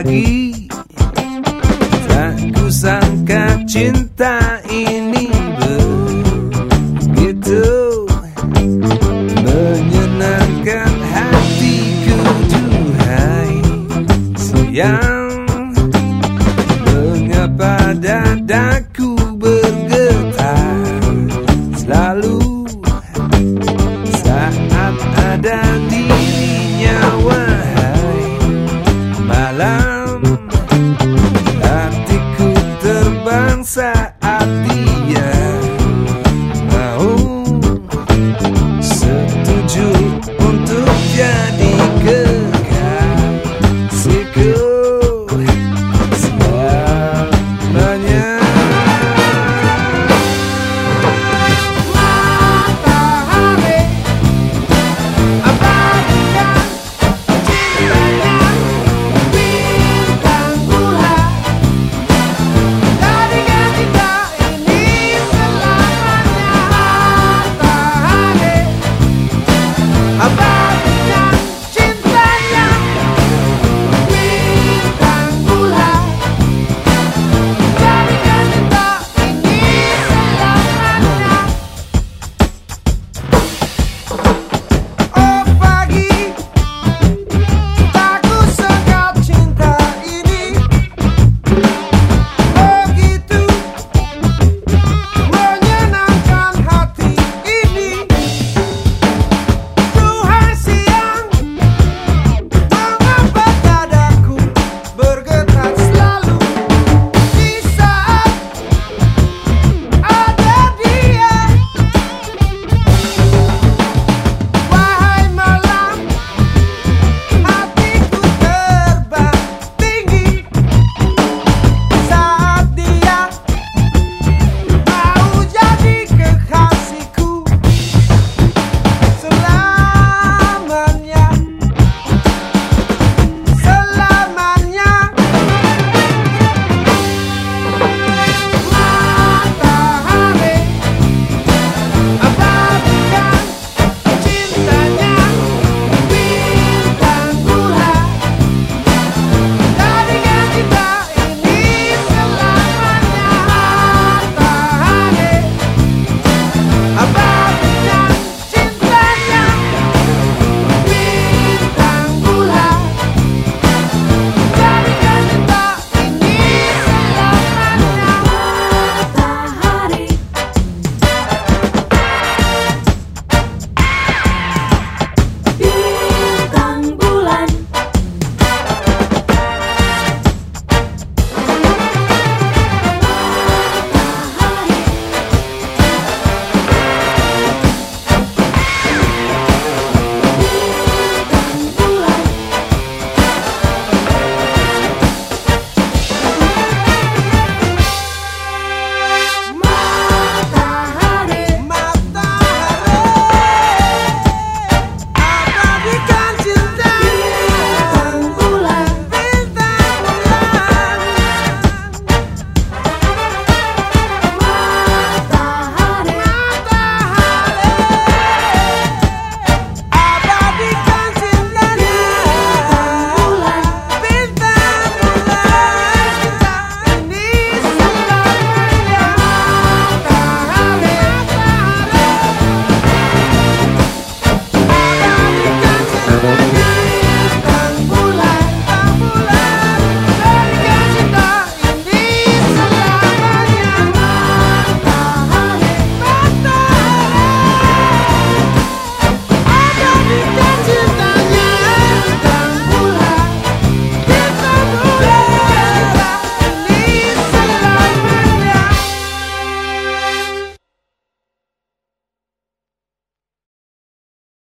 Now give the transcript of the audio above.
lagi. Tak kusangka cinta ini begitu Menyenangkan hatiku Duhai siang. Mengapa dadaku bergetar Selalu saat ada dirinya? Saat